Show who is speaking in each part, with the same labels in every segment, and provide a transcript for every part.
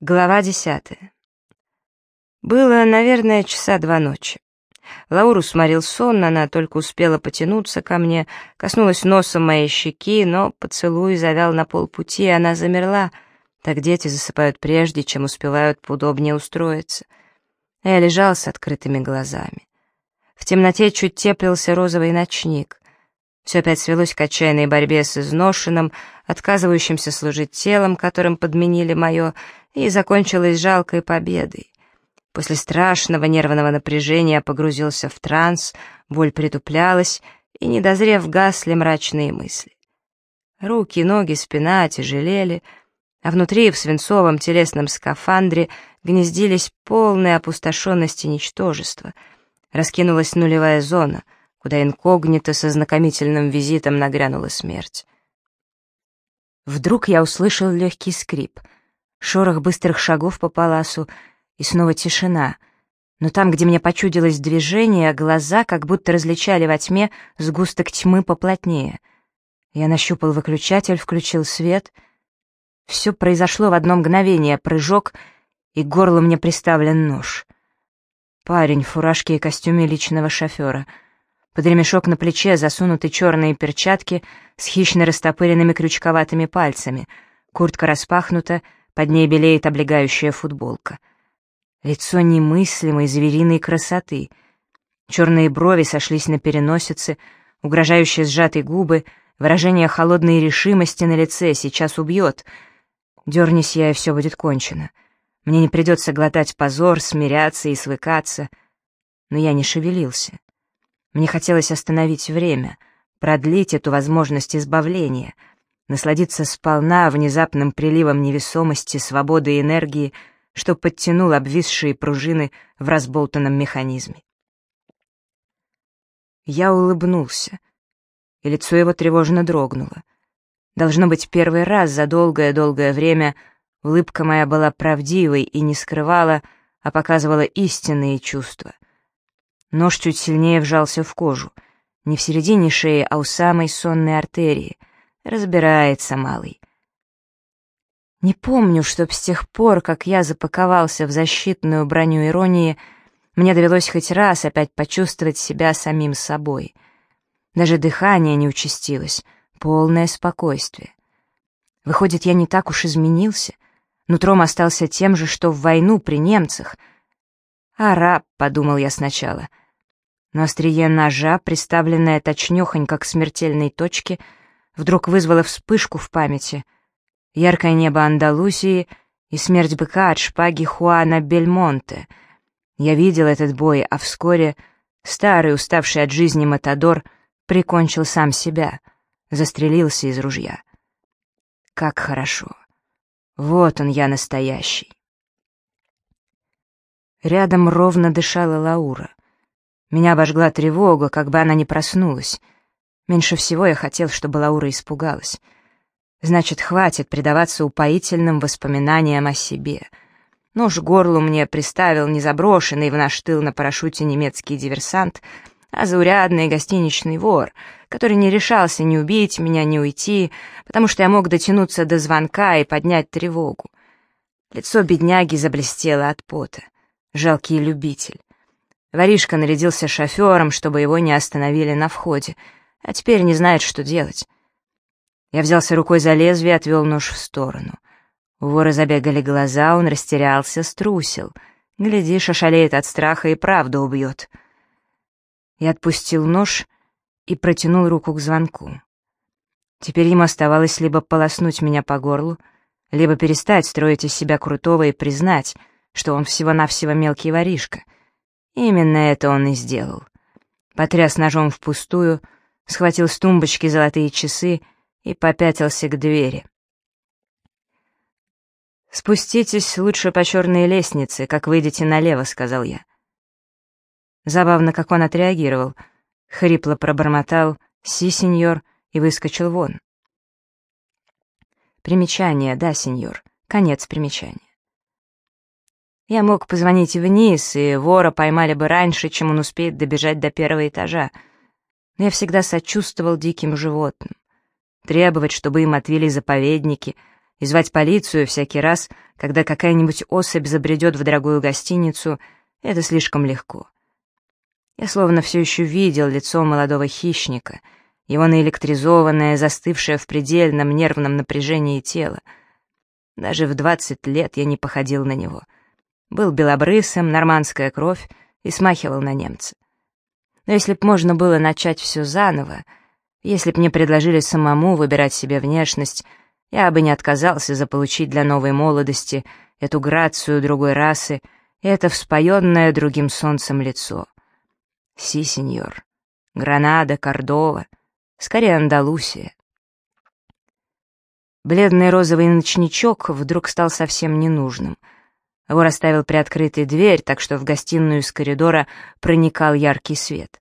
Speaker 1: Глава десятая. Было, наверное, часа два ночи. Лауру сморил сон, она только успела потянуться ко мне, коснулась носом моей щеки, но поцелуй завял на полпути, и она замерла. Так дети засыпают прежде, чем успевают поудобнее устроиться. Я лежал с открытыми глазами. В темноте чуть теплился розовый ночник. Все опять свелось к отчаянной борьбе с изношенным, отказывающимся служить телом, которым подменили мое, и закончилось жалкой победой. После страшного нервного напряжения погрузился в транс, боль притуплялась, и, не дозрев, гасли мрачные мысли. Руки, ноги, спина тяжелели, а внутри, в свинцовом телесном скафандре, гнездились полные опустошенности ничтожества. Раскинулась нулевая зона — куда инкогнито со знакомительным визитом нагрянула смерть. Вдруг я услышал легкий скрип, шорох быстрых шагов по паласу и снова тишина. Но там, где мне почудилось движение, глаза как будто различали во тьме сгусток тьмы поплотнее. Я нащупал выключатель, включил свет. Все произошло в одно мгновение, прыжок, и к горлу мне приставлен нож. Парень в фуражке и костюме личного шофера — под ремешок на плече засунуты черные перчатки с хищно растопыренными крючковатыми пальцами. Куртка распахнута, под ней белеет облегающая футболка. Лицо немыслимой звериной красоты. Черные брови сошлись на переносице, угрожающие сжатые губы, выражение холодной решимости на лице «сейчас убьет». Дернись я, и все будет кончено. Мне не придется глотать позор, смиряться и свыкаться. Но я не шевелился. Мне хотелось остановить время, продлить эту возможность избавления, насладиться сполна внезапным приливом невесомости, свободы и энергии, что подтянул обвисшие пружины в разболтанном механизме. Я улыбнулся, и лицо его тревожно дрогнуло. Должно быть, первый раз за долгое-долгое время улыбка моя была правдивой и не скрывала, а показывала истинные чувства — Нож чуть сильнее вжался в кожу. Не в середине шеи, а у самой сонной артерии. Разбирается малый. Не помню, чтоб с тех пор, как я запаковался в защитную броню иронии, мне довелось хоть раз опять почувствовать себя самим собой. Даже дыхание не участилось, полное спокойствие. Выходит, я не так уж изменился, нутром остался тем же, что в войну при немцах — «Араб», — подумал я сначала. Но острие ножа, приставленное точнёхонько к смертельной точке, вдруг вызвало вспышку в памяти. Яркое небо Андалусии и смерть быка от шпаги Хуана Бельмонте. Я видел этот бой, а вскоре старый, уставший от жизни Матадор, прикончил сам себя, застрелился из ружья. Как хорошо. Вот он я настоящий. Рядом ровно дышала Лаура. Меня обожгла тревога, как бы она не проснулась. Меньше всего я хотел, чтобы Лаура испугалась. Значит, хватит предаваться упоительным воспоминаниям о себе. Нож горлу мне приставил не заброшенный в наш тыл на парашюте немецкий диверсант, а заурядный гостиничный вор, который не решался ни убить меня, ни уйти, потому что я мог дотянуться до звонка и поднять тревогу. Лицо бедняги заблестело от пота жалкий любитель. Воришка нарядился шофером, чтобы его не остановили на входе, а теперь не знает, что делать. Я взялся рукой за лезвие и отвел нож в сторону. У вора забегали глаза, он растерялся, струсил. Глядишь, ошалеет от страха и правду убьет. Я отпустил нож и протянул руку к звонку. Теперь ему оставалось либо полоснуть меня по горлу, либо перестать строить из себя крутого и признать — что он всего-навсего мелкий воришка. Именно это он и сделал. Потряс ножом впустую, схватил с тумбочки золотые часы и попятился к двери. «Спуститесь лучше по черной лестнице, как выйдете налево», — сказал я. Забавно, как он отреагировал. Хрипло пробормотал «Си, сеньор», и выскочил вон. Примечание, да, сеньор. Конец примечания. Я мог позвонить вниз, и вора поймали бы раньше, чем он успеет добежать до первого этажа. Но я всегда сочувствовал диким животным. Требовать, чтобы им отвели заповедники, и звать полицию всякий раз, когда какая-нибудь особь забредет в дорогую гостиницу, это слишком легко. Я словно все еще видел лицо молодого хищника, его наэлектризованное, застывшее в предельном нервном напряжении тело. Даже в двадцать лет я не походил на него. Был белобрысым, нормандская кровь и смахивал на немца. Но если б можно было начать все заново, если б мне предложили самому выбирать себе внешность, я бы не отказался заполучить для новой молодости эту грацию другой расы и это вспоенное другим солнцем лицо. Си, сеньор. Гранада, Кордова, скорее Андалусия. Бледный розовый ночничок вдруг стал совсем ненужным. Его расставил приоткрытой дверь, так что в гостиную из коридора проникал яркий свет.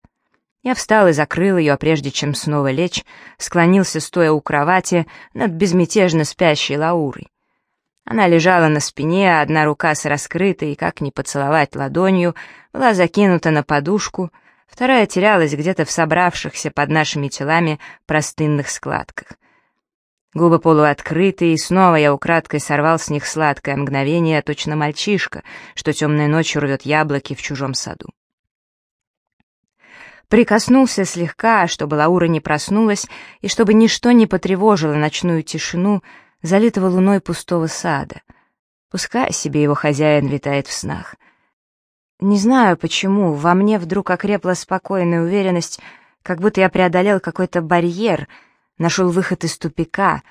Speaker 1: Я встал и закрыл ее, а прежде чем снова лечь, склонился, стоя у кровати, над безмятежно спящей Лаурой. Она лежала на спине, одна рука с раскрытой, как не поцеловать ладонью, была закинута на подушку, вторая терялась где-то в собравшихся под нашими телами простынных складках. Губы полуоткрыты, и снова я украдкой сорвал с них сладкое мгновение, точно мальчишка, что темной ночью рвет яблоки в чужом саду. Прикоснулся слегка, чтобы Лаура не проснулась, и чтобы ничто не потревожило ночную тишину, залитого луной пустого сада. Пускай себе его хозяин витает в снах. Не знаю почему, во мне вдруг окрепла спокойная уверенность, как будто я преодолел какой-то барьер, нашел выход из тупика,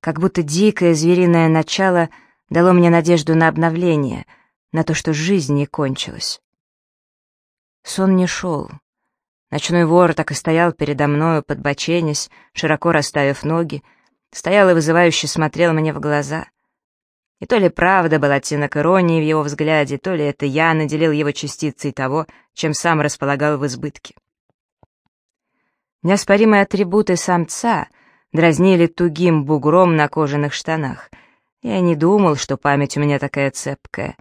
Speaker 1: как будто дикое звериное начало дало мне надежду на обновление, на то, что жизнь не кончилась. Сон не шел. Ночной вор так и стоял передо мною, подбоченясь, широко расставив ноги, стоял и вызывающе смотрел мне в глаза. И то ли правда был оттенок иронии в его взгляде, то ли это я наделил его частицей того, чем сам располагал в избытке. Неоспоримые атрибуты самца дразнили тугим бугром на кожаных штанах. Я не думал, что память у меня такая цепкая.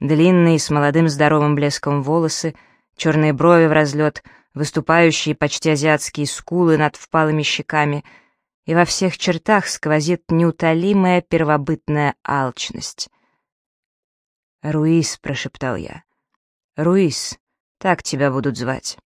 Speaker 1: Длинные, с молодым здоровым блеском волосы, черные брови в разлет — выступающие почти азиатские скулы над впалыми щеками, и во всех чертах сквозит неутолимая первобытная алчность. «Руис», — прошептал я, — «Руис, так тебя будут звать».